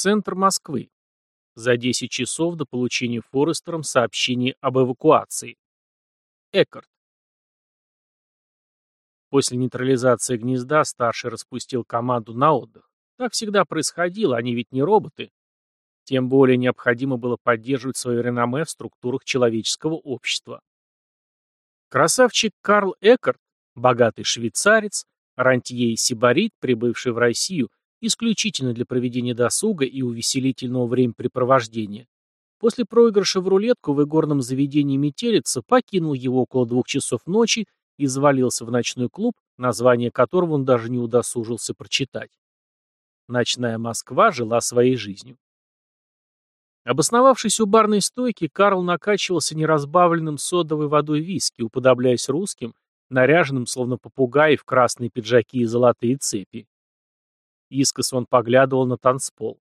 Центр Москвы. За 10 часов до получения Форестером сообщения об эвакуации. Эккарт. После нейтрализации гнезда старший распустил команду на отдых. Так всегда происходило, они ведь не роботы. Тем более необходимо было поддерживать свое реноме в структурах человеческого общества. Красавчик Карл Эккарт, богатый швейцарец, рантье и сибарит, прибывший в Россию исключительно для проведения досуга и увеселительного времяпрепровождения, после проигрыша в рулетку в игорном заведении «Метелица» покинул его около двух часов ночи и завалился в ночной клуб, название которого он даже не удосужился прочитать. Ночная Москва жила своей жизнью. Обосновавшись у барной стойки, Карл накачивался неразбавленным содовой водой виски, уподобляясь русским, наряженным, словно попугаи, в красные пиджаки и золотые цепи. Искос он поглядывал на танцпол.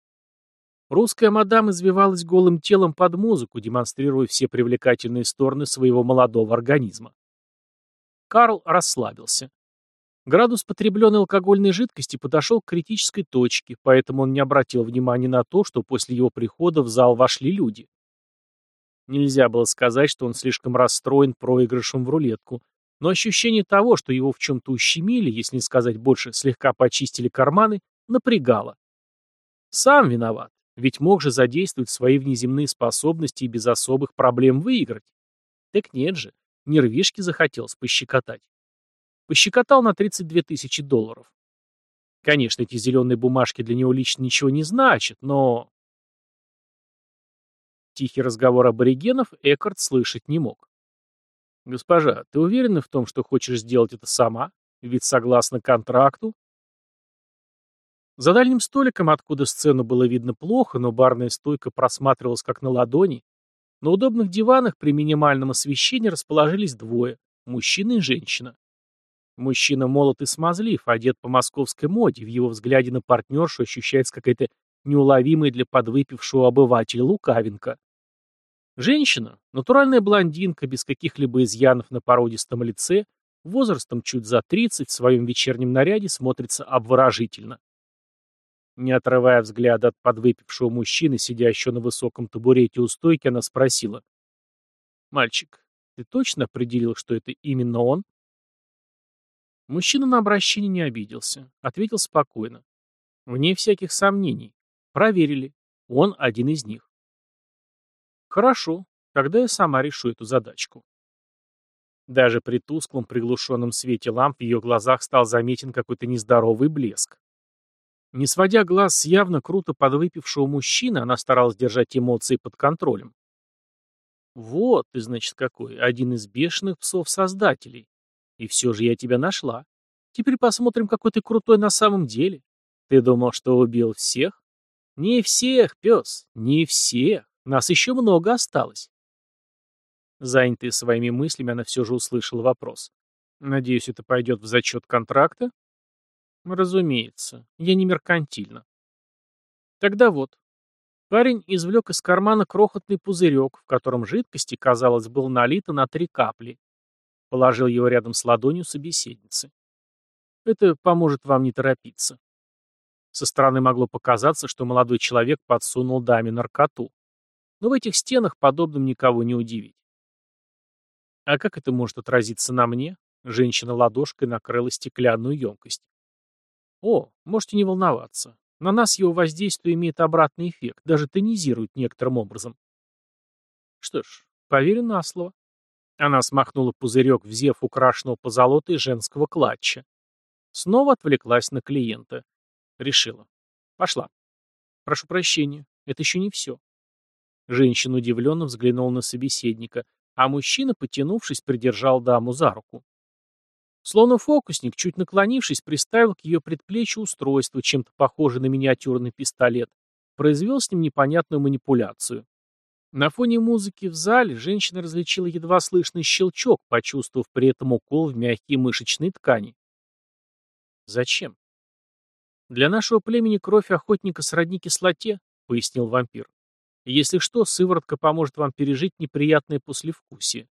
Русская мадам извивалась голым телом под музыку, демонстрируя все привлекательные стороны своего молодого организма. Карл расслабился. Градус потребленной алкогольной жидкости подошел к критической точке, поэтому он не обратил внимания на то, что после его прихода в зал вошли люди. Нельзя было сказать, что он слишком расстроен проигрышем в рулетку, но ощущение того, что его в чем-то ущемили, если не сказать больше, слегка почистили карманы, напрягало. Сам виноват, ведь мог же задействовать свои внеземные способности и без особых проблем выиграть. Так нет же, нервишки захотелось пощекотать. Пощекотал на 32 тысячи долларов. Конечно, эти зеленые бумажки для него лично ничего не значат, но... Тихий разговор аборигенов Эккарт слышать не мог. «Госпожа, ты уверена в том, что хочешь сделать это сама? Ведь согласно контракту...» За дальним столиком, откуда сцену было видно плохо, но барная стойка просматривалась как на ладони, на удобных диванах при минимальном освещении расположились двое – мужчина и женщина. Мужчина молод и смазлив, одет по московской моде, в его взгляде на партнершу ощущается какая-то неуловимая для подвыпившего обывателя лукавинка. Женщина – натуральная блондинка, без каких-либо изъянов на породистом лице, возрастом чуть за 30, в своем вечернем наряде смотрится обворожительно. Не отрывая взгляда от подвыпившего мужчины, сидящего на высоком табурете у стойки, она спросила. «Мальчик, ты точно определил, что это именно он?» Мужчина на обращение не обиделся. Ответил спокойно. «Вне всяких сомнений. Проверили. Он один из них». «Хорошо. Тогда я сама решу эту задачку». Даже при тусклом приглушенном свете ламп в ее глазах стал заметен какой-то нездоровый блеск. Не сводя глаз с явно круто подвыпившего мужчины, она старалась держать эмоции под контролем. «Вот ты, значит, какой, один из бешеных псов-создателей. И все же я тебя нашла. Теперь посмотрим, какой ты крутой на самом деле. Ты думал, что убил всех? Не всех, пес, не всех. Нас еще много осталось». Занятая своими мыслями, она все же услышала вопрос. «Надеюсь, это пойдет в зачет контракта?» Разумеется, я не меркантильно. Тогда вот. Парень извлек из кармана крохотный пузырек, в котором жидкости, казалось, было налито на три капли. Положил его рядом с ладонью собеседницы. Это поможет вам не торопиться. Со стороны могло показаться, что молодой человек подсунул даме наркоту. Но в этих стенах подобным никого не удивить. А как это может отразиться на мне? Женщина ладошкой накрыла стеклянную емкость. О, можете не волноваться. На нас его воздействие имеет обратный эффект, даже тонизирует некоторым образом. Что ж, поверю на слово. Она смахнула пузырек в зев украшенного позолотой женского клатча. Снова отвлеклась на клиента. Решила. Пошла. Прошу прощения, это еще не все. Женщина удивленно взглянула на собеседника, а мужчина, потянувшись, придержал даму за руку. Словно фокусник, чуть наклонившись, приставил к ее предплечью устройство, чем-то похожее на миниатюрный пистолет, произвел с ним непонятную манипуляцию. На фоне музыки в зале женщина различила едва слышный щелчок, почувствовав при этом укол в мягкие мышечные ткани. «Зачем?» «Для нашего племени кровь охотника сродни кислоте», — пояснил вампир. «Если что, сыворотка поможет вам пережить неприятное послевкусие.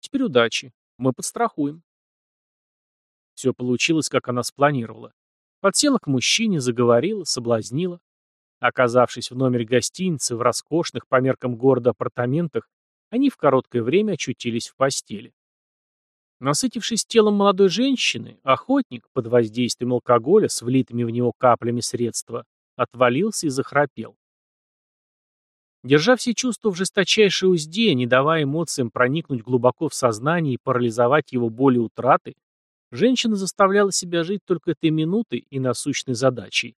Теперь удачи. Мы подстрахуем». Все получилось, как она спланировала. Подсела к мужчине, заговорила, соблазнила. Оказавшись в номере гостиницы в роскошных по меркам города апартаментах, они в короткое время очутились в постели. Насытившись телом молодой женщины, охотник, под воздействием алкоголя с влитыми в него каплями средства, отвалился и захрапел. Держа все чувства в жесточайшей узде, не давая эмоциям проникнуть глубоко в сознание и парализовать его боли утраты, женщина заставляла себя жить только этой минутой и насущной задачей.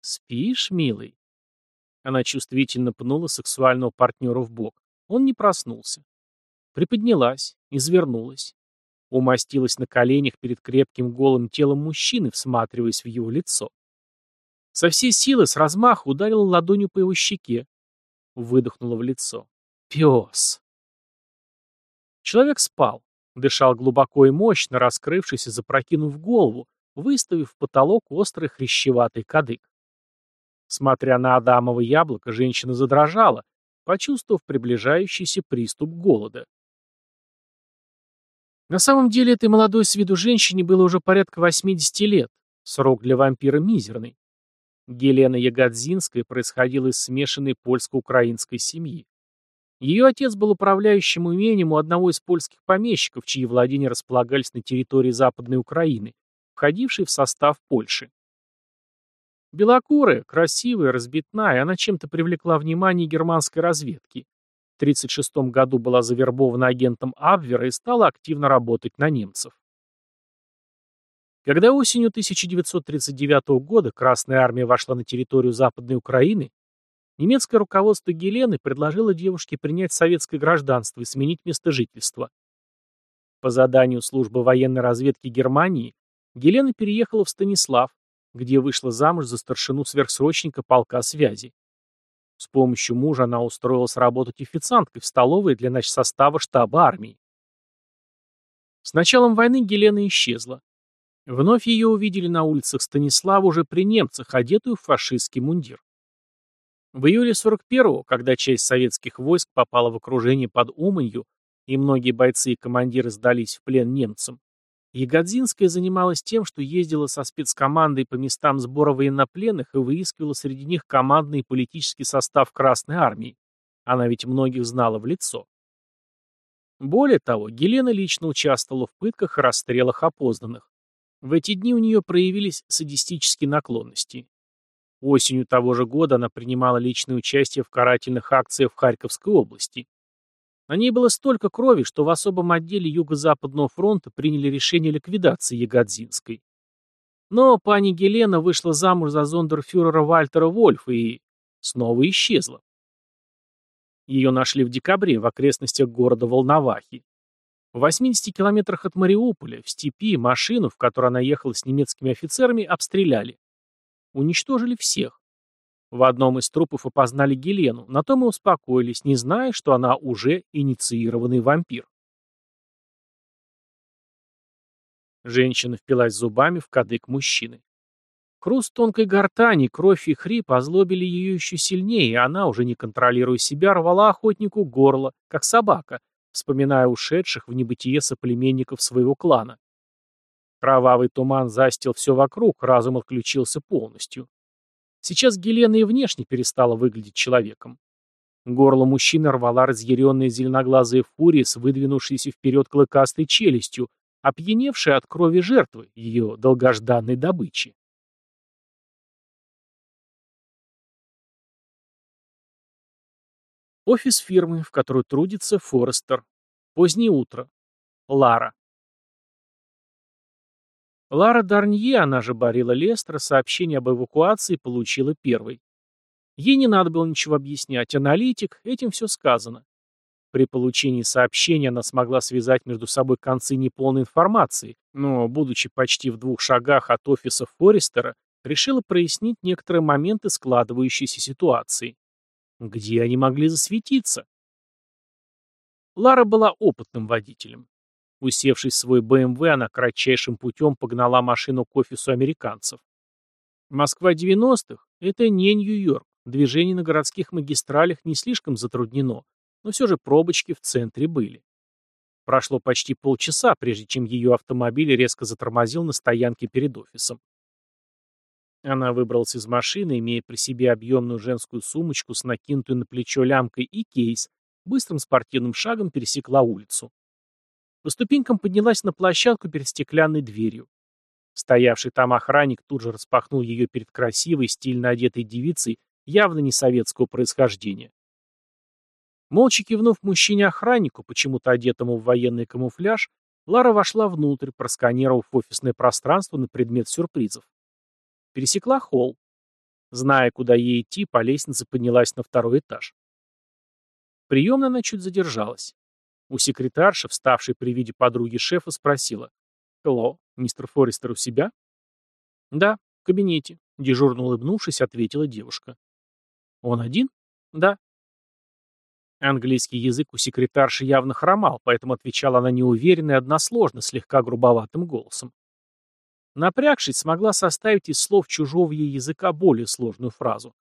«Спишь, милый?» Она чувствительно пнула сексуального партнера в бок. Он не проснулся. Приподнялась, извернулась. Умостилась на коленях перед крепким голым телом мужчины, всматриваясь в его лицо. Со всей силы с размаха ударила ладонью по его щеке. Выдохнула в лицо. Пес. Человек спал. Дышал глубоко и мощно, раскрывшись и запрокинув голову, выставив в потолок острый хрящеватый кадык. Смотря на Адамово яблоко, женщина задрожала, почувствовав приближающийся приступ голода. На самом деле этой молодой с виду женщине было уже порядка 80 лет, срок для вампира мизерный. Гелена Ягодзинская происходила из смешанной польско-украинской семьи. Ее отец был управляющим имением у одного из польских помещиков, чьи владения располагались на территории Западной Украины, входившей в состав Польши. Белокурая, красивая, разбитная, она чем-то привлекла внимание германской разведки. В 1936 году была завербована агентом Абвера и стала активно работать на немцев. Когда осенью 1939 года Красная Армия вошла на территорию Западной Украины, немецкое руководство Гелены предложило девушке принять советское гражданство и сменить место жительства. По заданию службы военной разведки Германии Гелена переехала в Станислав, где вышла замуж за старшину сверхсрочника полка связи. С помощью мужа она устроилась работать официанткой в столовой для начсостава штаба армии. С началом войны Гелена исчезла. Вновь ее увидели на улицах Станислава уже при немцах, одетую в фашистский мундир. В июле 41-го, когда часть советских войск попала в окружение под Уманью, и многие бойцы и командиры сдались в плен немцам, Ягодзинская занималась тем, что ездила со спецкомандой по местам сбора военнопленных и выискивала среди них командный и политический состав Красной Армии. Она ведь многих знала в лицо. Более того, Гелена лично участвовала в пытках и расстрелах опознанных. В эти дни у нее проявились садистические наклонности. Осенью того же года она принимала личное участие в карательных акциях в Харьковской области. На ней было столько крови, что в особом отделе Юго-Западного фронта приняли решение ликвидации Ягодзинской. Но пани Гелена вышла замуж за зондерфюрера Вальтера Вольфа и снова исчезла. Ее нашли в декабре в окрестностях города Волновахи. В 80 километрах от Мариуполя, в степи, машину, в которой она ехала с немецкими офицерами, обстреляли. Уничтожили всех. В одном из трупов опознали Гелену, на том и успокоились, не зная, что она уже инициированный вампир. Женщина впилась зубами в кадык мужчины. Хруст тонкой гортани, кровь и хрип озлобили ее еще сильнее, и она, уже не контролируя себя, рвала охотнику горло, как собака, вспоминая ушедших в небытие соплеменников своего клана. Кровавый туман застил все вокруг, разум отключился полностью. Сейчас Гелена и внешне перестала выглядеть человеком. Горло мужчины рвала разъяренная зеленоглазая фурия с выдвинувшейся вперед клыкастой челюстью, опьяневшая от крови жертвы, ее долгожданной добычи. Офис фирмы, в которой трудится Форестер. Позднее утро. Лара. Лара Дарнье, она же Барила Лестера, сообщение об эвакуации получила первой. Ей не надо было ничего объяснять. Аналитик, этим все сказано. При получении сообщения она смогла связать между собой концы неполной информации, но, будучи почти в двух шагах от офиса Форестера, решила прояснить некоторые моменты складывающейся ситуации. Где они могли засветиться? Лара была опытным водителем. Усевшись в свой БМВ, она кратчайшим путем погнала машину к офису американцев. Москва 90-х – это не Нью-Йорк. Движение на городских магистралях не слишком затруднено, но все же пробочки в центре были. Прошло почти полчаса, прежде чем ее автомобиль резко затормозил на стоянке перед офисом. Она выбралась из машины, имея при себе объемную женскую сумочку с накинутой на плечо лямкой и кейс, быстрым спортивным шагом пересекла улицу. По ступенькам поднялась на площадку перед стеклянной дверью. Стоявший там охранник тут же распахнул ее перед красивой, стильно одетой девицей, явно не советского происхождения. Молча кивнув мужчине-охраннику, почему-то одетому в военный камуфляж, Лара вошла внутрь, просканировав офисное пространство на предмет сюрпризов. Пересекла холл. Зная, куда ей идти, по лестнице поднялась на второй этаж. Приемная она чуть задержалась. У секретарши, вставшей при виде подруги шефа, спросила. «Hello, мистер Форестер у себя?» «Да, в кабинете», — дежурно улыбнувшись, ответила девушка. «Он один?» «Да». Английский язык у секретарши явно хромал, поэтому отвечала она неуверенно и односложно, слегка грубоватым голосом. Напрягшись, смогла составить из слов чужого ей языка более сложную фразу.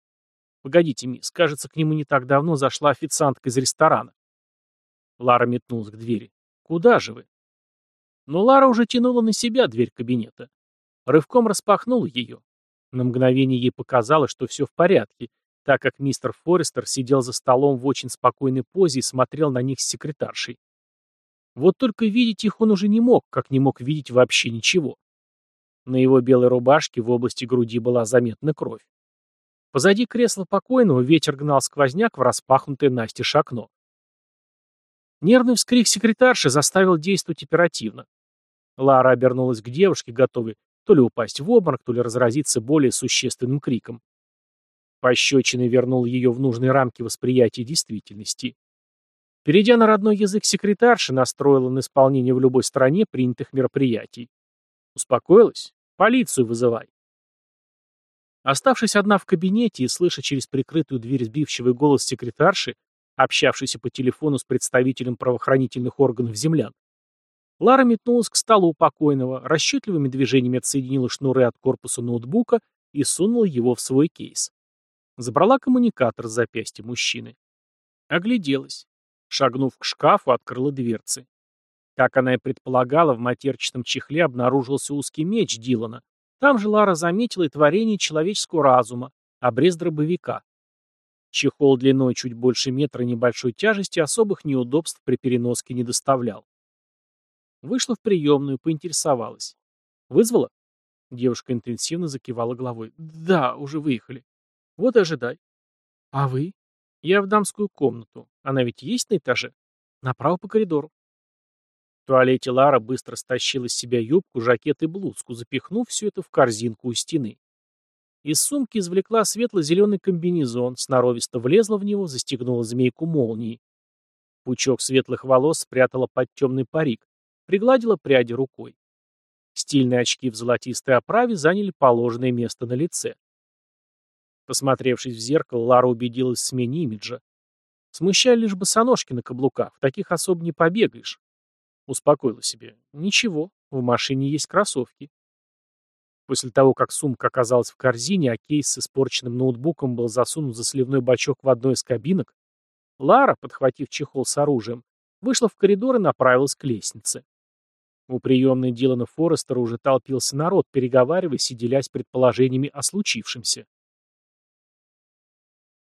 «Погодите, мисс, кажется, к нему не так давно зашла официантка из ресторана». Лара метнулась к двери. «Куда же вы?» Но Лара уже тянула на себя дверь кабинета. Рывком распахнула ее. На мгновение ей показалось, что все в порядке, так как мистер Форестер сидел за столом в очень спокойной позе и смотрел на них с секретаршей. Вот только видеть их он уже не мог, как не мог видеть вообще ничего. На его белой рубашке в области груди была заметна кровь. Позади кресла покойного ветер гнал сквозняк в распахнутое настежь окно. Нервный вскрик секретарши заставил действовать оперативно. Лара обернулась к девушке, готовой то ли упасть в обморок, то ли разразиться более существенным криком. Пощечина вернул ее в нужные рамки восприятия действительности. Перейдя на родной язык секретарши, настроила на исполнение в любой стране принятых мероприятий. Успокоилась? Полицию вызывай. Оставшись одна в кабинете и слыша через прикрытую дверь сбивчивый голос секретарши, общавшийся по телефону с представителем правоохранительных органов землян, Лара метнулась к столу покойного, расчетливыми движениями отсоединила шнуры от корпуса ноутбука и сунула его в свой кейс. Забрала коммуникатор с запястья мужчины. Огляделась. Шагнув к шкафу, открыла дверцы. Как она и предполагала, в матерчатом чехле обнаружился узкий меч Дилана. Там же Лара заметила и творение человеческого разума, обрез дробовика. Чехол длиной чуть больше метра небольшой тяжести особых неудобств при переноске не доставлял. Вышла в приемную, поинтересовалась. «Вызвала?» Девушка интенсивно закивала головой. «Да, уже выехали». «Вот и ожидай». «А вы?» «Я в дамскую комнату. Она ведь есть на этаже?» «Направо по коридору». В туалете Лара быстро стащила с себя юбку, жакет и блузку, запихнув все это в корзинку у стены. Из сумки извлекла светло-зеленый комбинезон, сноровисто влезла в него, застегнула змейку молнии. Пучок светлых волос спрятала под темный парик, Пригладила пряди рукой. Стильные очки в золотистой оправе заняли положенное место на лице. Посмотревшись в зеркало, Лара убедилась в смене имиджа. Смущали лишь босоножки на каблуках, в таких особо не побегаешь. Успокоила себе. Ничего, в машине есть кроссовки. После того, как сумка оказалась в корзине, а кейс с испорченным ноутбуком был засунут за сливной бачок в одной из кабинок, Лара, подхватив чехол с оружием, вышла в коридор и направилась к лестнице. У приемной Дилана Форестера уже толпился народ, переговариваясь и делясь предположениями о случившемся.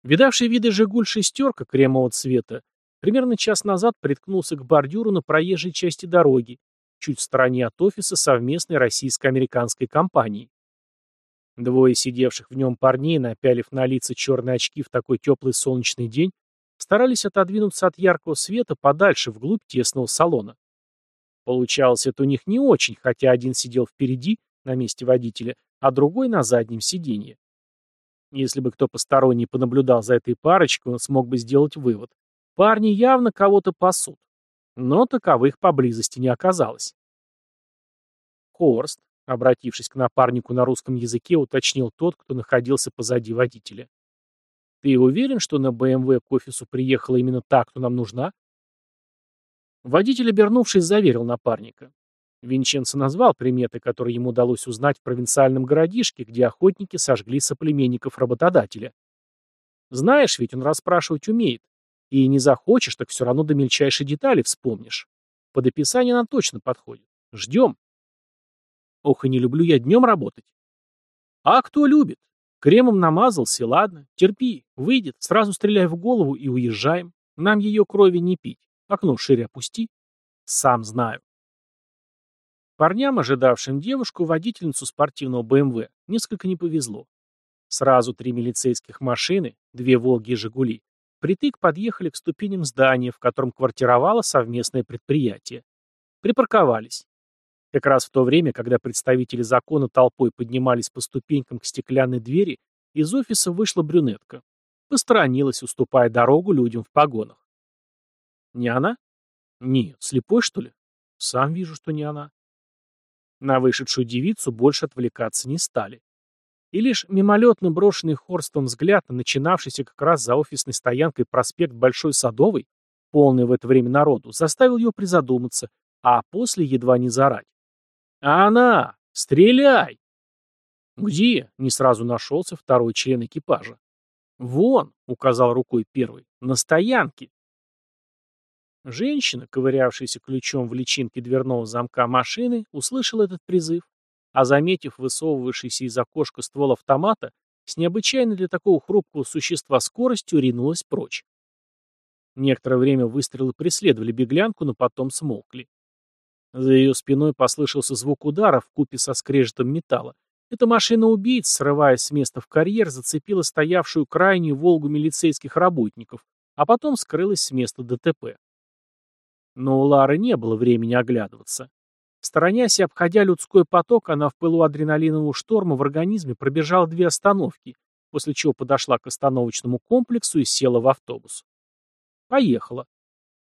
Видавший виды «Жигуль» шестерка кремового цвета примерно час назад приткнулся к бордюру на проезжей части дороги, чуть в стороне от офиса совместной российско-американской компании. Двое сидевших в нем парней, напялив на лица черные очки в такой теплый солнечный день, старались отодвинуться от яркого света подальше, вглубь тесного салона. Получалось это у них не очень, хотя один сидел впереди, на месте водителя, а другой на заднем сиденье. Если бы кто посторонний понаблюдал за этой парочкой, он смог бы сделать вывод. Парни явно кого-то пасут. Но таковых поблизости не оказалось. Хорст, обратившись к напарнику на русском языке, уточнил тот, кто находился позади водителя. «Ты уверен, что на БМВ к офису приехала именно та, кто нам нужна?» Водитель, обернувшись, заверил напарника. Винченцо назвал приметы, которые ему удалось узнать в провинциальном городишке, где охотники сожгли соплеменников работодателя. Знаешь, ведь он расспрашивать умеет. И не захочешь, так все равно до мельчайшей детали вспомнишь. Под описание она точно подходит. Ждем. Ох, и не люблю я днем работать. А кто любит? Кремом намазался, ладно, терпи, выйдет, сразу стреляй в голову и уезжаем. Нам ее крови не пить. Окно шире опусти. Сам знаю. Парням, ожидавшим девушку, водительницу спортивного БМВ, несколько не повезло. Сразу три милицейских машины, две «Волги» и «Жигули», притык подъехали к ступеням здания, в котором квартировало совместное предприятие. Припарковались. Как раз в то время, когда представители закона толпой поднимались по ступенькам к стеклянной двери, из офиса вышла брюнетка. Посторонилась, уступая дорогу людям в погонах. Не она? Нет, слепой, что ли? Сам вижу, что не она. На вышедшую девицу больше отвлекаться не стали. И лишь мимолетно брошенный Хорстом взгляд на начинавшийся как раз за офисной стоянкой проспект Большой Садовый, полный в это время народу, заставил ее призадуматься, а после едва не зарать. «А она! Стреляй!» «Где?» — не сразу нашелся второй член экипажа. «Вон!» — указал рукой первый. «На стоянке!» Женщина, ковырявшаяся ключом в личинке дверного замка машины, услышала этот призыв, а заметив высовывавшийся из окошка ствол автомата, с необычайной для такого хрупкого существа скоростью ринулась прочь. Некоторое время выстрелы преследовали беглянку, но потом смолкли. За ее спиной послышался звук удара в купе со скрежетом металла. Эта машина убийц, срываясь с места в карьер, зацепила стоявшую крайнюю «Волгу» милицейских работников, а потом скрылась с места ДТП. Но у Лары не было времени оглядываться. Сторонясь и обходя людской поток, она в пылу адреналинового шторма в организме пробежала две остановки, после чего подошла к остановочному комплексу и села в автобус. Поехала.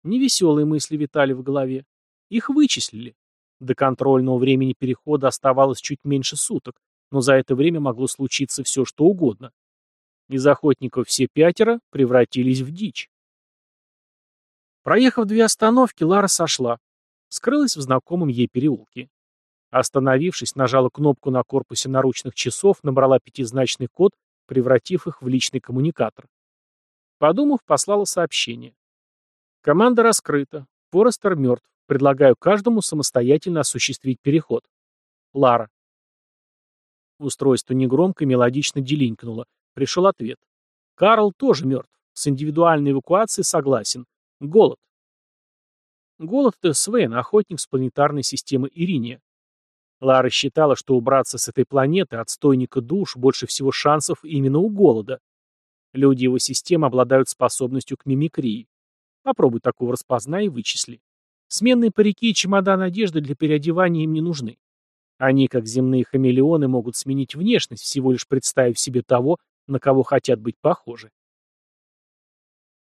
Невеселые мысли витали в голове. Их вычислили. До контрольного времени перехода оставалось чуть меньше суток, но за это время могло случиться все, что угодно. Из охотников все пятеро превратились в дичь. Проехав две остановки, Лара сошла. Скрылась в знакомом ей переулке. Остановившись, нажала кнопку на корпусе наручных часов, набрала пятизначный код, превратив их в личный коммуникатор. Подумав, послала сообщение. Команда раскрыта. Форестер мертв. Предлагаю каждому самостоятельно осуществить переход. Лара. Устройство негромко и мелодично делинкнуло. Пришел ответ. Карл тоже мертв. С индивидуальной эвакуацией согласен. Голод. Голод — это Свен, охотник с планетарной системы Ириния. Лара считала, что убраться с этой планеты, отстойника душ, больше всего шансов именно у голода. Люди его системы обладают способностью к мимикрии. Попробуй такого распознай и вычисли. Сменные парики и чемодан одежды для переодевания им не нужны. Они, как земные хамелеоны, могут сменить внешность, всего лишь представив себе того, на кого хотят быть похожи.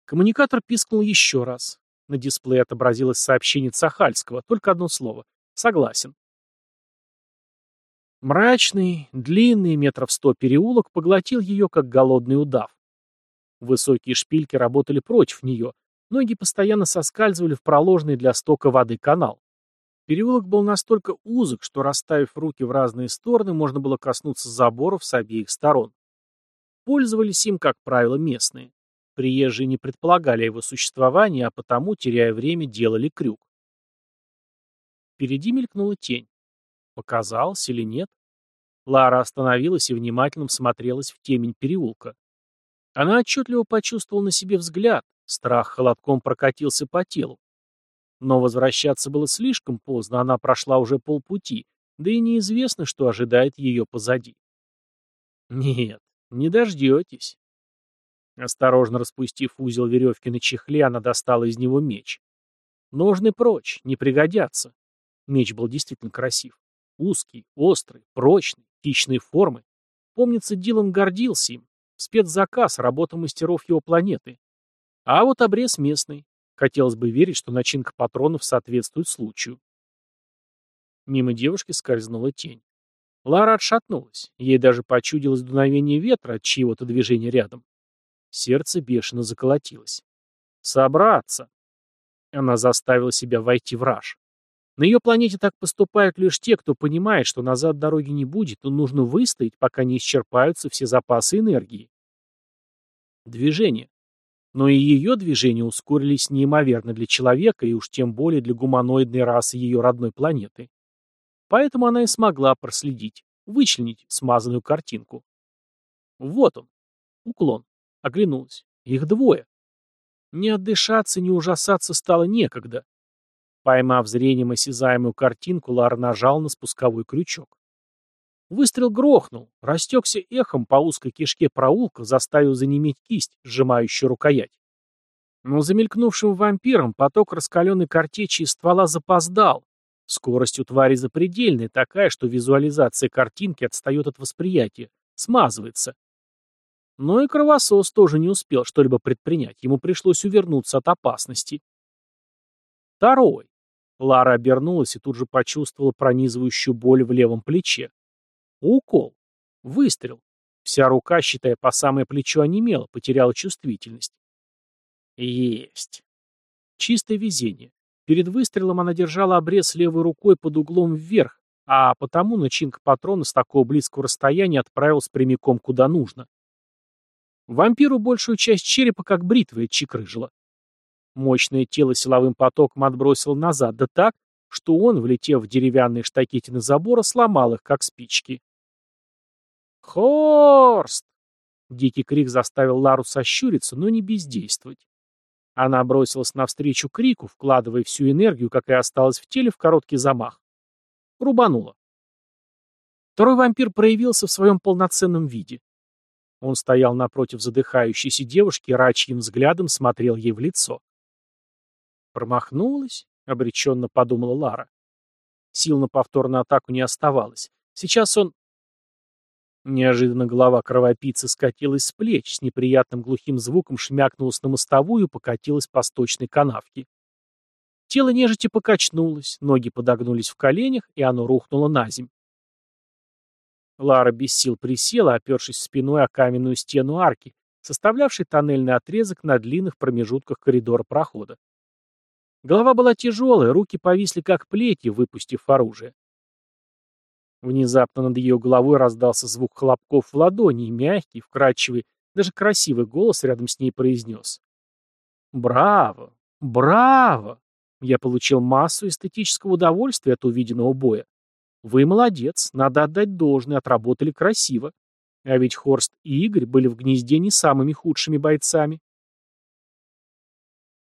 Коммуникатор пискнул еще раз. На дисплее отобразилось сообщение Цахальского, только одно слово. Согласен. Мрачный, длинный, метров сто переулок поглотил ее, как голодный удав. Высокие шпильки работали против нее, ноги постоянно соскальзывали в проложенный для стока воды канал. Переулок был настолько узок, что, расставив руки в разные стороны, можно было коснуться заборов с обеих сторон. Пользовались им, как правило, местные. Приезжие не предполагали его существования, а потому, теряя время, делали крюк. Впереди мелькнула тень. Показалось или нет? Лара остановилась и внимательно всмотрелась в темень переулка. Она отчетливо почувствовала на себе взгляд, страх холодком прокатился по телу. Но возвращаться было слишком поздно, она прошла уже полпути, да и неизвестно, что ожидает ее позади. Нет, не дождетесь. Осторожно распустив узел веревки на чехле, она достала из него меч. Ножны прочь, не пригодятся. Меч был действительно красив. Узкий, острый, прочный, хищной формы. Помнится, Дилан гордился им. Спецзаказ, работа мастеров его планеты. А вот обрез местный. Хотелось бы верить, что начинка патронов соответствует случаю. Мимо девушки скользнула тень. Лара отшатнулась. Ей даже почудилось дуновение ветра от чьего-то движения рядом. Сердце бешено заколотилось. «Собраться!» Она заставила себя войти в раж. На ее планете так поступают лишь те, кто понимает, что назад дороги не будет, но нужно выстоять, пока не исчерпаются все запасы энергии. Движение. Но и ее движения ускорились неимоверно для человека, и уж тем более для гуманоидной расы ее родной планеты. Поэтому она и смогла проследить. вычленить смазанную картинку. Вот он. Уклон. Оглянулась. Их двое. Не отдышаться, не ужасаться стало некогда. Поймав зрением осязаемую картинку, Лара нажал на спусковой крючок. Выстрел грохнул, растекся эхом по узкой кишке проулка, заставив занеметь кисть, сжимающую рукоять. Но замелькнувшим вампиром поток раскаленной картечи из ствола запоздал. Скорость у твари запредельная, такая, что визуализация картинки отстает от восприятия, смазывается. Но и кровосос тоже не успел что-либо предпринять, ему пришлось увернуться от опасности. Второй. Лара обернулась и тут же почувствовала пронизывающую боль в левом плече. Укол. Выстрел. Вся рука, считая по самое плечо, онемела, потеряла чувствительность. Есть. Чистое везение. Перед выстрелом она держала обрез левой рукой под углом вверх, а потому начинка патрона с такого близкого расстояния отправилась прямиком куда нужно. Вампиру большую часть черепа как бритвой отчекрыжила. Мощное тело силовым потоком отбросило назад, да так, что он, влетев в деревянные штакетины забора, сломал их, как спички. «Хорст!» Дикий крик заставил Лару сощуриться, но не бездействовать. Она бросилась навстречу крику, вкладывая всю энергию, какая осталась в теле, в короткий замах. Рубанула. Второй вампир проявился в своем полноценном виде. Он стоял напротив задыхающейся девушки и рачьим взглядом смотрел ей в лицо. «Промахнулась?» — обреченно подумала Лара. Сил на повторную атаку не оставалось. Сейчас он... Неожиданно голова кровопийцы скатилась с плеч, с неприятным глухим звуком шмякнулась на мостовую и покатилась по сточной канавке. Тело нежити покачнулось, ноги подогнулись в коленях, и оно рухнуло на земь. Лара без сил присела, опершись спиной о каменную стену арки, составлявшей тоннельный отрезок на длинных промежутках коридора прохода. Голова была тяжелая, руки повисли как плети, выпустив оружие. Внезапно над ее головой раздался звук хлопков в ладони, и мягкий, вкрадчивый, даже красивый голос рядом с ней произнес. «Браво! Браво! Я получил массу эстетического удовольствия от увиденного боя. Вы молодец, надо отдать должное, отработали красиво. А ведь Хорст и Игорь были в гнезде не самыми худшими бойцами.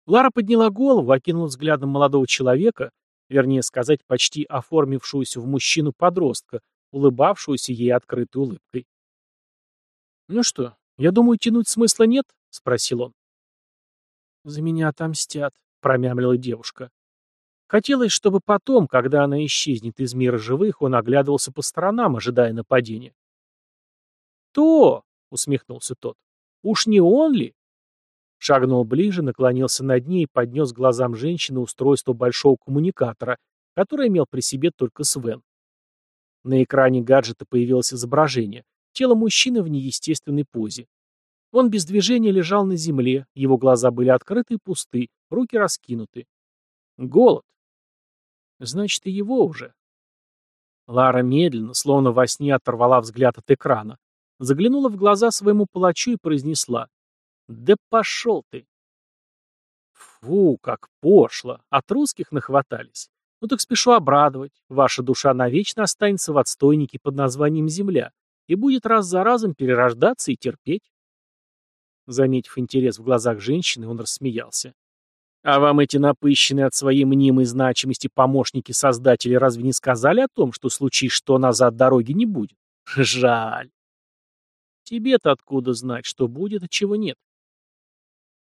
Лара подняла голову, окинула взглядом молодого человека, вернее сказать, почти оформившуюся в мужчину подростка, улыбавшуюся ей открытой улыбкой. «Ну что, я думаю, тянуть смысла нет?» — спросил он. «За меня отомстят», — промямлила девушка. Хотелось, чтобы потом, когда она исчезнет из мира живых, он оглядывался по сторонам, ожидая нападения. «То!» — усмехнулся тот. «Уж не он ли?» Шагнул ближе, наклонился над ней и поднес глазам женщины устройство большого коммуникатора, которое имел при себе только Свен. На экране гаджета появилось изображение. Тело мужчины в неестественной позе. Он без движения лежал на земле, его глаза были открыты и пусты, руки раскинуты. Голод. Значит, и его уже. Лара медленно, словно во сне, оторвала взгляд от экрана. Заглянула в глаза своему палачу и произнесла. «Да пошел ты!» Фу, как пошло! От русских нахватались. Ну так спешу обрадовать. Ваша душа навечно останется в отстойнике под названием Земля и будет раз за разом перерождаться и терпеть. Заметив интерес в глазах женщины, он рассмеялся. А вам эти напыщенные от своей мнимой значимости помощники создателей разве не сказали о том, что случись что назад дороги не будет? Жаль. Тебе-то откуда знать, что будет, а чего нет?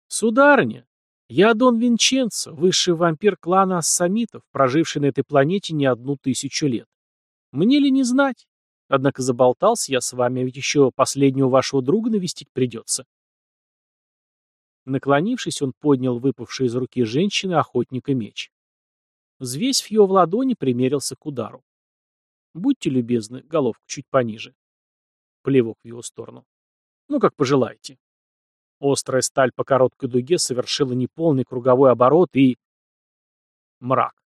Сударыня, я Дон Винченцо, высший вампир клана Ассамитов, проживший на этой планете не одну тысячу лет. Мне ли не знать? Однако заболтался я с вами, а ведь еще последнего вашего друга навестить придется. Наклонившись, он поднял выпавший из руки женщины охотника меч. Взвесив его в ладони, примерился к удару. «Будьте любезны, головку чуть пониже». Плевок в его сторону. «Ну, как пожелаете». Острая сталь по короткой дуге совершила неполный круговой оборот и... Мрак.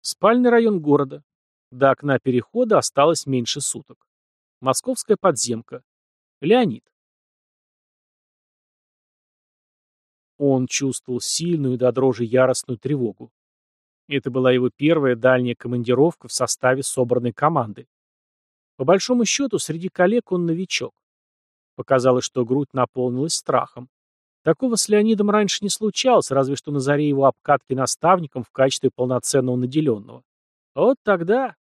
Спальный район города. До окна перехода осталось меньше суток. Московская подземка. Леонид. Он чувствовал сильную до дрожи яростную тревогу. Это была его первая дальняя командировка в составе собранной команды. По большому счету, среди коллег он новичок. Показалось, что грудь наполнилась страхом. Такого с Леонидом раньше не случалось, разве что на заре его обкатки наставником в качестве полноценного наделенного. Вот тогда...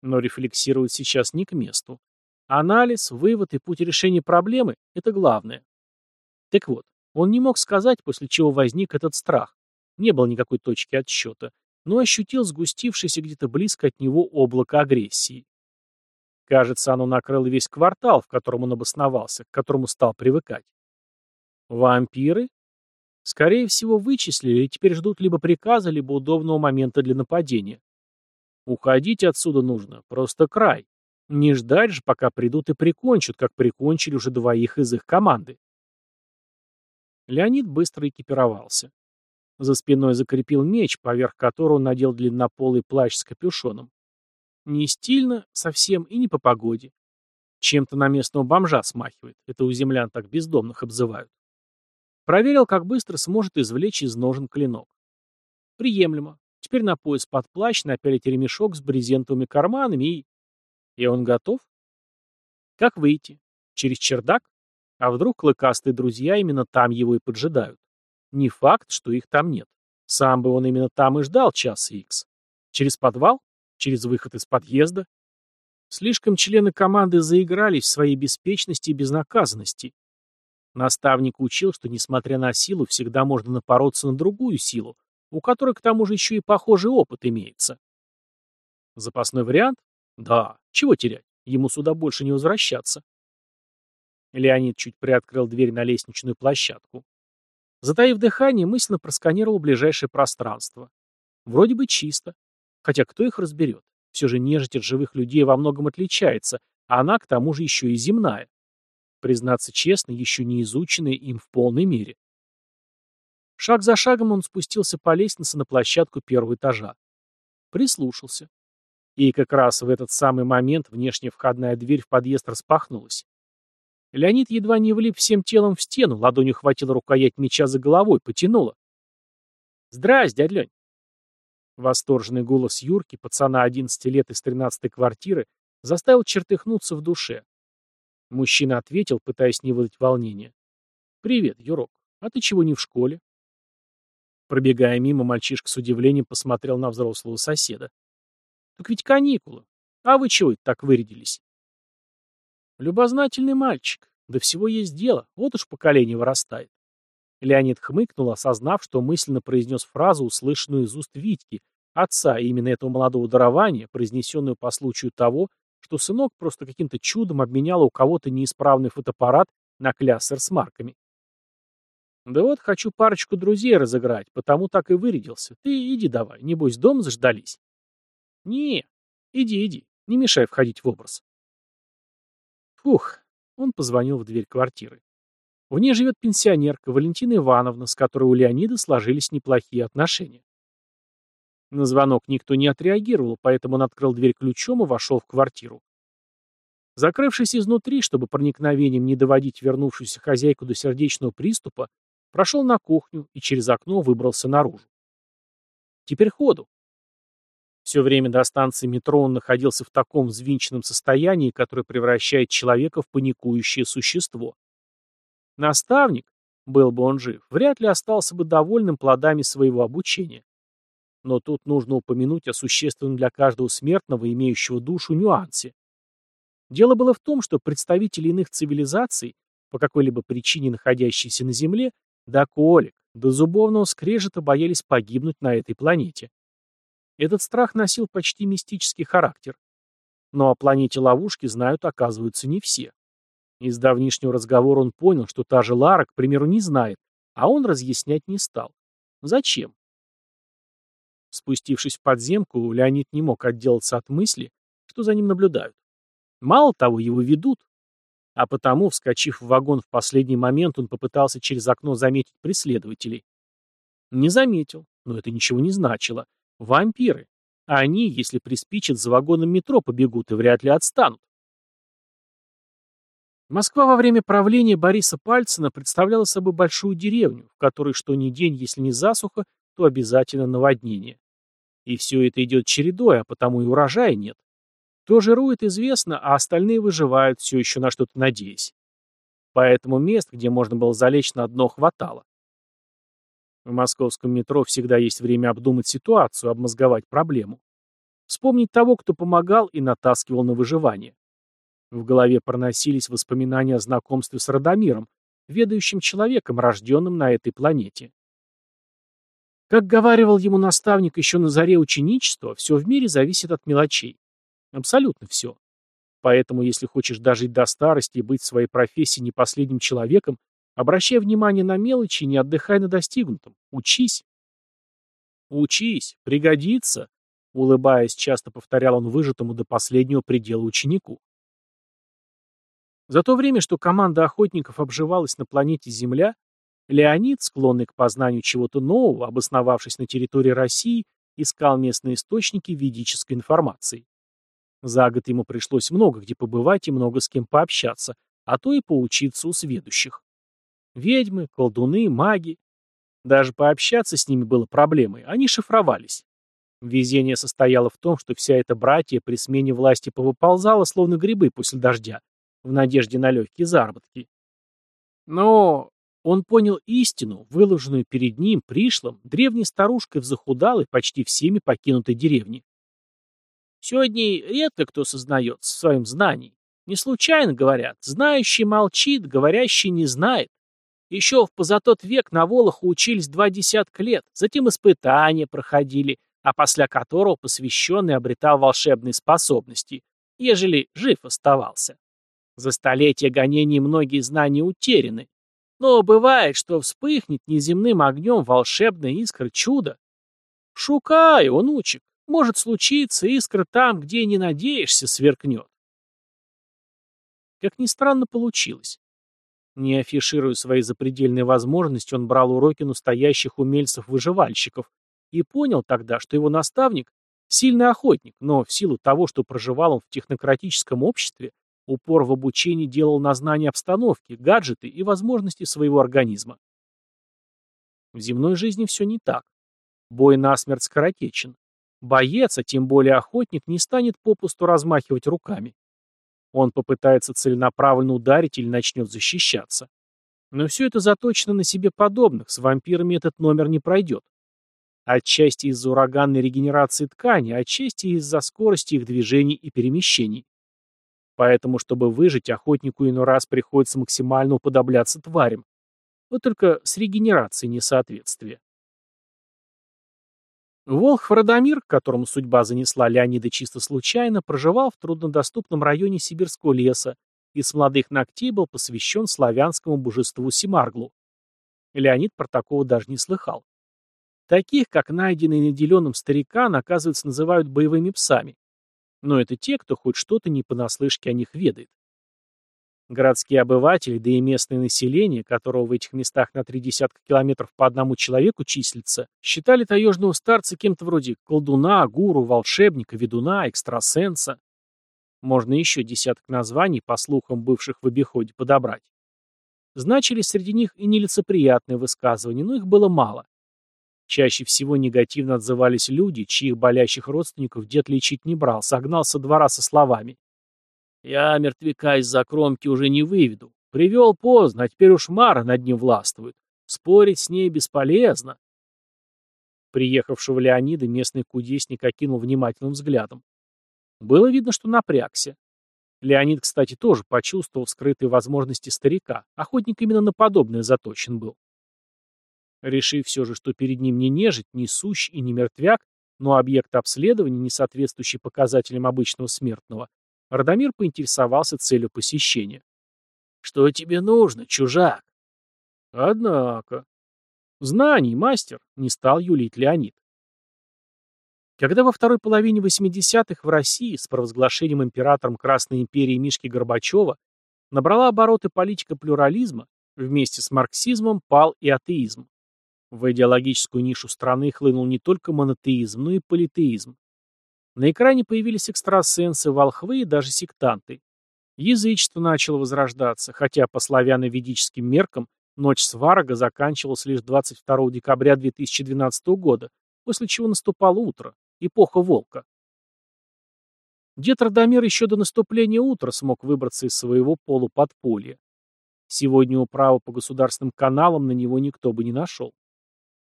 Но рефлексировать сейчас не к месту. Анализ, вывод и путь решения проблемы – это главное. Так вот, он не мог сказать, после чего возник этот страх. Не было никакой точки отсчета, но ощутил сгустившееся где-то близко от него облако агрессии. Кажется, оно накрыло весь квартал, в котором он обосновался, к которому стал привыкать. Вампиры? Скорее всего, вычислили и теперь ждут либо приказа, либо удобного момента для нападения. Уходить отсюда нужно, просто край. Не ждать же, пока придут и прикончат, как прикончили уже двоих из их команды. Леонид быстро экипировался. За спиной закрепил меч, поверх которого надел длиннополый плащ с капюшоном. Не стильно совсем и не по погоде. Чем-то на местного бомжа смахивает. Это у землян так бездомных обзывают. Проверил, как быстро сможет извлечь из ножен клинок. Приемлемо. Теперь на пояс под плащ напялить ремешок с брезентовыми карманами и... И он готов? Как выйти? Через чердак? А вдруг клыкастые друзья именно там его и поджидают? Не факт, что их там нет. Сам бы он именно там и ждал час икс. Через подвал? Через выход из подъезда? Слишком члены команды заигрались в своей беспечности и безнаказанности. Наставник учил, что, несмотря на силу, всегда можно напороться на другую силу, у которой, к тому же, еще и похожий опыт имеется. Запасной вариант? Да, чего терять? Ему сюда больше не возвращаться. Леонид чуть приоткрыл дверь на лестничную площадку. Затаив дыхание, мысленно просканировал ближайшее пространство. Вроде бы чисто. Хотя кто их разберет? Все же нежить от живых людей во многом отличается, а она, к тому же, еще и земная. Признаться честно, еще не изученная им в полной мере. Шаг за шагом он спустился по лестнице на площадку первого этажа. Прислушался. И как раз в этот самый момент внешняя входная дверь в подъезд распахнулась. Леонид едва не влип всем телом в стену, ладонью хватила рукоять меча за головой, потянула. «Здрасте, дядь Лень!» Восторженный голос Юрки, пацана 11 лет из 13-й квартиры, заставил чертыхнуться в душе. Мужчина ответил, пытаясь не выдать волнения. «Привет, Юрок. А ты чего не в школе?» Пробегая мимо, мальчишка с удивлением посмотрел на взрослого соседа. «Так ведь каникулы. А вы чего это так вырядились?» Любознательный мальчик. До всего есть дело. Вот уж поколение вырастает. Леонид хмыкнул, осознав, что мысленно произнес фразу, услышанную из уст Витьки, отца именно этого молодого дарования, произнесенную по случаю того, что сынок просто каким-то чудом обменял у кого-то неисправный фотоаппарат на кляссер с марками. «Да вот, хочу парочку друзей разыграть, потому так и вырядился. Ты иди давай, небось, дом заждались». «Не, иди, иди, не мешай входить в образ». Фух, он позвонил в дверь квартиры. В ней живет пенсионерка Валентина Ивановна, с которой у Леонида сложились неплохие отношения. На звонок никто не отреагировал, поэтому он открыл дверь ключом и вошел в квартиру. Закрывшись изнутри, чтобы проникновением не доводить вернувшуюся хозяйку до сердечного приступа, прошел на кухню и через окно выбрался наружу. Теперь ходу. Все время до станции метро он находился в таком взвинченном состоянии, которое превращает человека в паникующее существо. Наставник, был бы он жив, вряд ли остался бы довольным плодами своего обучения. Но тут нужно упомянуть о существенном для каждого смертного, имеющего душу, нюансе. Дело было в том, что представители иных цивилизаций, по какой-либо причине находящиеся на Земле, до колик, до зубовного скрежета боялись погибнуть на этой планете. Этот страх носил почти мистический характер. Но о планете ловушки знают, оказывается, не все. Из давнишнего разговора он понял, что та же Лара, к примеру, не знает, а он разъяснять не стал. Зачем? Спустившись в подземку, Леонид не мог отделаться от мысли, что за ним наблюдают. Мало того, его ведут. А потому, вскочив в вагон в последний момент, он попытался через окно заметить преследователей. Не заметил, но это ничего не значило. Вампиры. А они, если приспичат, за вагоном метро побегут и вряд ли отстанут. Москва во время правления Бориса Пальцина представляла собой большую деревню, в которой что ни день, если не засуха, то обязательно наводнение. И все это идет чередой, а потому и урожая нет. Кто жирует, известно, а остальные выживают, все еще на что-то надеясь. Поэтому мест, где можно было залечь на дно, хватало. В московском метро всегда есть время обдумать ситуацию, обмозговать проблему. Вспомнить того, кто помогал и натаскивал на выживание. В голове проносились воспоминания о знакомстве с Радомиром, ведающим человеком, рожденным на этой планете. Как говаривал ему наставник еще на заре ученичества, все в мире зависит от мелочей. Абсолютно все. Поэтому, если хочешь дожить до старости и быть в своей профессии не последним человеком, обращай внимание на мелочи и не отдыхай на достигнутом. Учись. Учись, пригодится, улыбаясь, часто повторял он выжатому до последнего предела ученику. За то время, что команда охотников обживалась на планете Земля, Леонид, склонный к познанию чего-то нового, обосновавшись на территории России, искал местные источники ведической информации. За год ему пришлось много где побывать и много с кем пообщаться, а то и поучиться у сведущих. Ведьмы, колдуны, маги. Даже пообщаться с ними было проблемой, они шифровались. Везение состояло в том, что вся эта братья при смене власти повыползала, словно грибы после дождя, в надежде на легкие заработки. Но он понял истину, выложенную перед ним, пришлым, древней старушкой в захудалой, почти всеми покинутой деревне. Сегодня редко кто сознается в своем знании. Не случайно говорят, знающий молчит, говорящий не знает. Еще в позатот век на Волоху учились два десятка лет, затем испытания проходили, а после которого посвященный обретал волшебные способности, ежели жив оставался. За столетия гонений многие знания утеряны. Но бывает, что вспыхнет неземным огнем волшебная искра чуда. Шукай, онучек, может случиться, искра там, где не надеешься, сверкнет. Как ни странно, получилось. Не афишируя свои запредельные возможности, он брал уроки настоящих умельцев-выживальщиков и понял тогда, что его наставник – сильный охотник, но в силу того, что проживал он в технократическом обществе, упор в обучении делал на знание обстановки, гаджеты и возможности своего организма. В земной жизни все не так. Бой насмерть скоротечен. Боец, а тем более охотник, не станет попусту размахивать руками. Он попытается целенаправленно ударить или начнет защищаться. Но все это заточено на себе подобных, с вампирами этот номер не пройдет. Отчасти из-за ураганной регенерации ткани, отчасти из-за скорости их движений и перемещений. Поэтому, чтобы выжить, охотнику иной раз приходится максимально уподобляться тварям. Вот только с регенерацией несоответствие. Волх Радомир, которому судьба занесла Леонида чисто случайно, проживал в труднодоступном районе Сибирского леса и с молодых ногтей был посвящен славянскому божеству Симарглу. Леонид про такого даже не слыхал. Таких, как найденный наделенным старикан, оказывается, называют боевыми псами. Но это те, кто хоть что-то не понаслышке о них ведает. Городские обыватели, да и местное население, которого в этих местах на три десятка километров по одному человеку числится, считали таежного старца кем-то вроде колдуна, гуру, волшебника, ведуна, экстрасенса. Можно еще десяток названий, по слухам бывших в обиходе, подобрать. Значились среди них и нелицеприятные высказывания, но их было мало. Чаще всего негативно отзывались люди, чьих болящих родственников дед лечить не брал, согнал со двора со словами я мертвяка из-за кромки уже не выведу. Привел поздно, а теперь уж Мара над ним властвует. Спорить с ней бесполезно. Приехавшего Леонида местный кудесник окинул внимательным взглядом. Было видно, что напрягся. Леонид, кстати, тоже почувствовал скрытые возможности старика. Охотник именно на подобное заточен был. Решив все же, что перед ним не нежить, не сущ и не мертвяк, но объект обследования, не соответствующий показателям обычного смертного, Радомир поинтересовался целью посещения. «Что тебе нужно, чужак?» «Однако...» «Знаний, мастер», — не стал юлить Леонид. Когда во второй половине 80-х в России с провозглашением императором Красной империи Мишки Горбачева набрала обороты политика плюрализма, вместе с марксизмом пал и атеизм. В идеологическую нишу страны хлынул не только монотеизм, но и политеизм. На экране появились экстрасенсы, волхвы и даже сектанты. Язычество начало возрождаться, хотя по славяно-ведическим меркам ночь сварога заканчивалась лишь 22 декабря 2012 года, после чего наступало утро, эпоха волка. Дед Радомир еще до наступления утра смог выбраться из своего полуподполья. Сегодня управа по государственным каналам на него никто бы не нашел.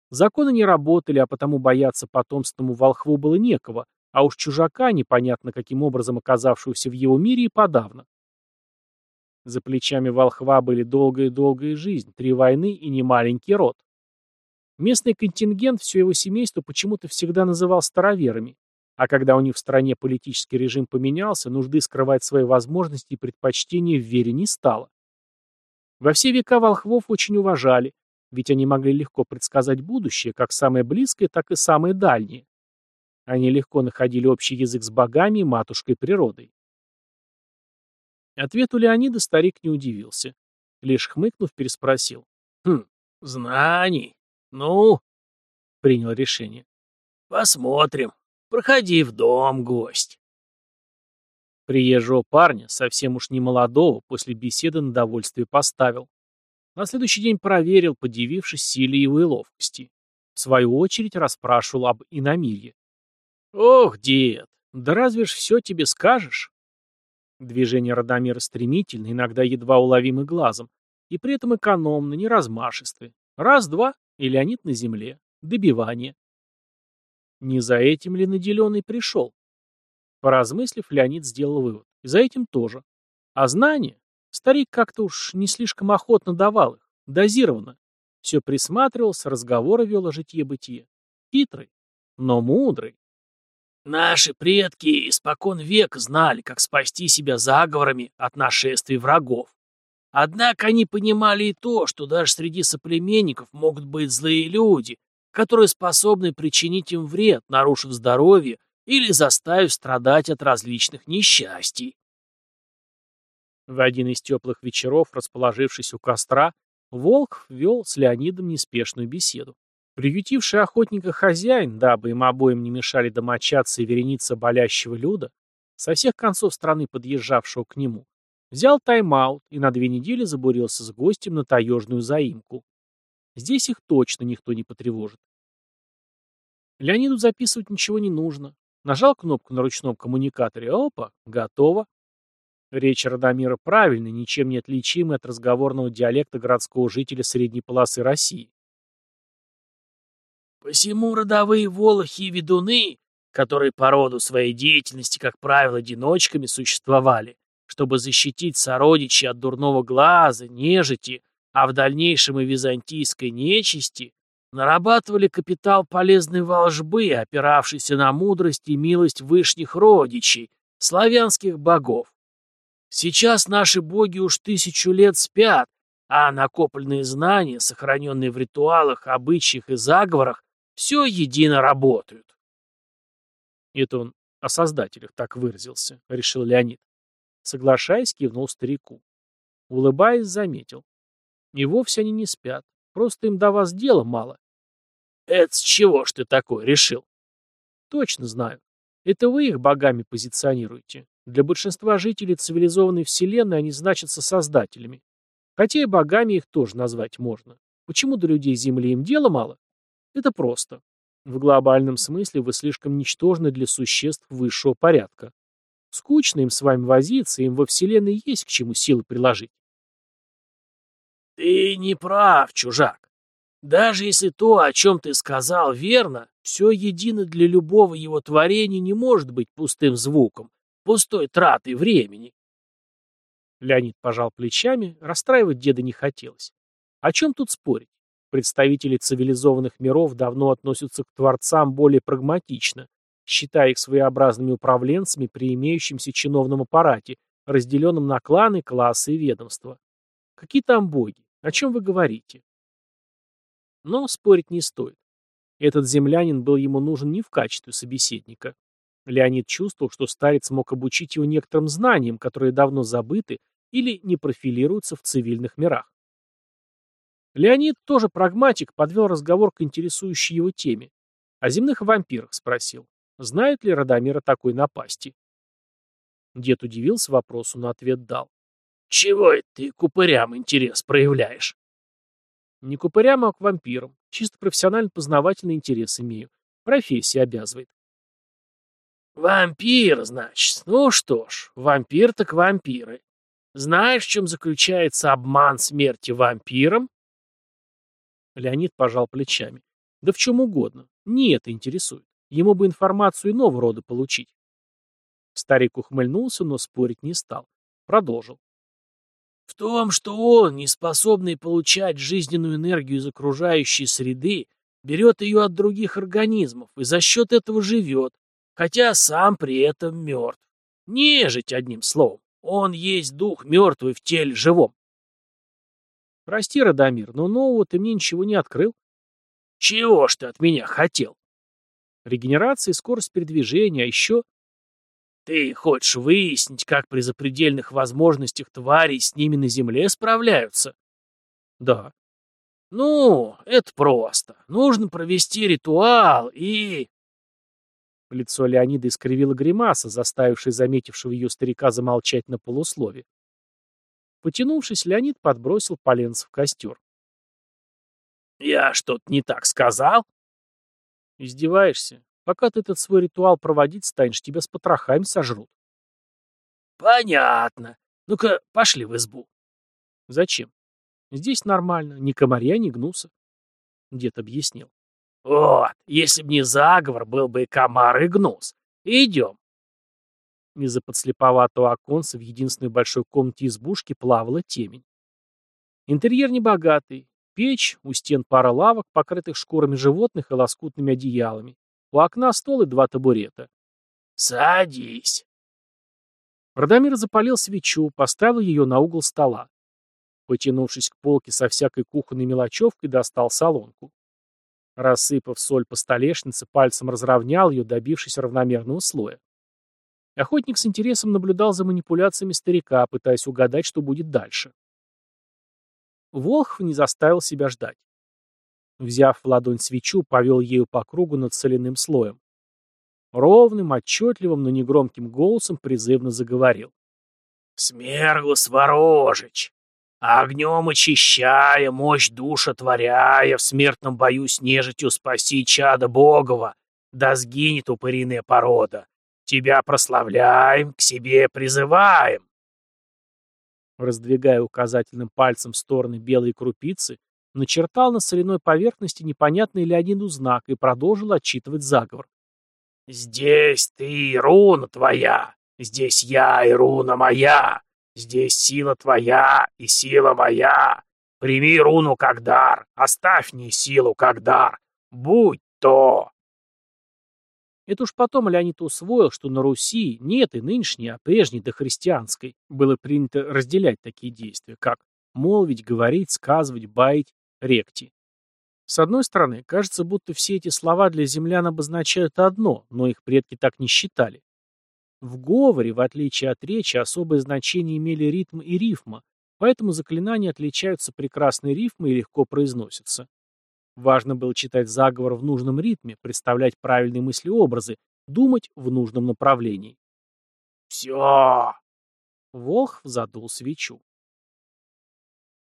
Законы не работали, а потому бояться потомственному волхву было некого, а уж чужака, непонятно каким образом оказавшегося в его мире, и подавно. За плечами волхва были долгая-долгая жизнь, три войны и немаленький род. Местный контингент все его семейство почему-то всегда называл староверами, а когда у них в стране политический режим поменялся, нужды скрывать свои возможности и предпочтения в вере не стало. Во все века волхвов очень уважали, ведь они могли легко предсказать будущее, как самое близкое, так и самое дальнее. Они легко находили общий язык с богами и матушкой природой. Ответу Леонида старик не удивился. Лишь хмыкнув, переспросил. «Хм, знаний. Ну?» Принял решение. «Посмотрим. Проходи в дом, гость». Приезжего парня, совсем уж не молодого, после беседы на довольствие поставил. На следующий день проверил, подивившись силе его и ловкости. В свою очередь расспрашивал об иномирье. «Ох, дед, да разве ж все тебе скажешь?» Движение Радомира стремительно, иногда едва уловимы глазом, и при этом экономно, не размашисты. Раз-два, и Леонид на земле. Добивание. Не за этим ли наделенный пришел? Поразмыслив, Леонид сделал вывод. И за этим тоже. А знания? Старик как-то уж не слишком охотно давал их, дозированно. Все присматривался, разговоры вел о житье-бытие. Хитрый, но мудрый. Наши предки испокон век знали, как спасти себя заговорами от нашествий врагов. Однако они понимали и то, что даже среди соплеменников могут быть злые люди, которые способны причинить им вред, нарушив здоровье или заставив страдать от различных несчастий. В один из теплых вечеров, расположившись у костра, Волк вел с Леонидом неспешную беседу. Приютивший охотника хозяин, дабы им обоим не мешали домочадцы и вереница болящего люда, со всех концов страны подъезжавшего к нему, взял тайм-аут и на две недели забурился с гостем на таежную заимку. Здесь их точно никто не потревожит. Леониду записывать ничего не нужно. Нажал кнопку на ручном коммуникаторе, опа, готово. Речь Радомира правильная, ничем не отличимая от разговорного диалекта городского жителя средней полосы России. Посему родовые волохи и ведуны, которые по роду своей деятельности, как правило, одиночками существовали, чтобы защитить сородичей от дурного глаза, нежити, а в дальнейшем и византийской нечисти, нарабатывали капитал полезной волжбы, опиравшийся на мудрость и милость вышних родичей, славянских богов. Сейчас наши боги уж тысячу лет спят, а накопленные знания, сохраненные в ритуалах, обычаях и заговорах, все едино работают. Это он о создателях так выразился, решил Леонид. Соглашаясь, кивнул старику. Улыбаясь, заметил. И вовсе они не спят. Просто им до вас дела мало. Это с чего ж ты такой решил? Точно знаю. Это вы их богами позиционируете. Для большинства жителей цивилизованной вселенной они значатся создателями. Хотя и богами их тоже назвать можно. Почему до людей Земли им дела мало? Это просто. В глобальном смысле вы слишком ничтожны для существ высшего порядка. Скучно им с вами возиться, им во Вселенной есть к чему силы приложить. Ты не прав, чужак. Даже если то, о чем ты сказал, верно, все едино для любого его творения не может быть пустым звуком, пустой тратой времени. Леонид пожал плечами, расстраивать деда не хотелось. О чем тут спорить? Представители цивилизованных миров давно относятся к творцам более прагматично, считая их своеобразными управленцами при имеющемся чиновном аппарате, разделенном на кланы, классы и ведомства. Какие там боги? О чем вы говорите? Но спорить не стоит. Этот землянин был ему нужен не в качестве собеседника. Леонид чувствовал, что старец мог обучить его некоторым знаниям, которые давно забыты или не профилируются в цивильных мирах. Леонид, тоже прагматик, подвел разговор к интересующей его теме. О земных вампирах спросил. Знает ли Радомира такой напасти? Дед удивился вопросу, но ответ дал. «Чего это ты к упырям интерес проявляешь?» «Не к упырям, а к вампирам. Чисто профессионально-познавательный интерес имею. Профессия обязывает». «Вампир, значит. Ну что ж, вампир так вампиры. Знаешь, в чем заключается обман смерти вампиром?» Леонид пожал плечами. «Да в чем угодно. Не это интересует. Ему бы информацию иного рода получить». Старик ухмыльнулся, но спорить не стал. Продолжил. В том, что он, не способный получать жизненную энергию из окружающей среды, берет ее от других организмов и за счет этого живет, хотя сам при этом мертв. Нежить, одним словом. Он есть дух мертвый в теле живом. Прости, Радомир, но нового ты мне ничего не открыл. Чего ж ты от меня хотел? Регенерация и скорость передвижения, а еще ты хочешь выяснить, как при запредельных возможностях тварей с ними на земле справляются? Да. Ну, это просто. Нужно провести ритуал и... Лицо Леонида искривило гримаса, заставившая заметившего ее старика замолчать на полуслове. Потянувшись, Леонид подбросил поленца в костер. «Я что-то не так сказал?» «Издеваешься? Пока ты этот свой ритуал проводить станешь, тебя с потрохами сожрут. Понятно. Ну-ка, пошли в избу. Зачем? Здесь нормально, ни комарья, ни гнуса. Дед объяснил. Вот, если б не заговор, был бы и комар, и гнус. Идем. Из-за подслеповатого оконца в единственной большой комнате избушки плавала темень. Интерьер небогатый. Печь, у стен пара лавок, покрытых шкурами животных и лоскутными одеялами. У окна стол и два табурета. «Садись!» Радомир запалил свечу, поставил ее на угол стола. Потянувшись к полке со всякой кухонной мелочевкой, достал солонку. Рассыпав соль по столешнице, пальцем разровнял ее, добившись равномерного слоя. Охотник с интересом наблюдал за манипуляциями старика, пытаясь угадать, что будет дальше. Волхов не заставил себя ждать. Взяв в ладонь свечу, повел ею по кругу над соляным слоем. Ровным, отчетливым, но негромким голосом призывно заговорил. «Смергус Ворожич! Огнем очищая, мощь душа творяя, в смертном бою с нежитью спаси чада Богова, да сгинет упыриная порода. Тебя прославляем, к себе призываем!» Раздвигая указательным пальцем стороны белой крупицы, начертал на соляной поверхности непонятный Леониду знак и продолжил отчитывать заговор. «Здесь ты, руна твоя! Здесь я и руна моя! Здесь сила твоя и сила моя! Прими руну как дар, оставь мне силу как дар! Будь то!» Это уж потом Леонид усвоил, что на Руси нет и нынешней, а прежней дохристианской было принято разделять такие действия, как молвить, говорить, сказывать, баять ректи. С одной стороны, кажется, будто все эти слова для землян обозначают одно, но их предки так не считали. В говоре, в отличие от речи, особое значение имели ритм и рифма, поэтому заклинания отличаются прекрасной рифмой и легко произносятся. Важно было читать заговор в нужном ритме, представлять правильные мысли-образы, думать в нужном направлении. «Все!» Волх задул свечу.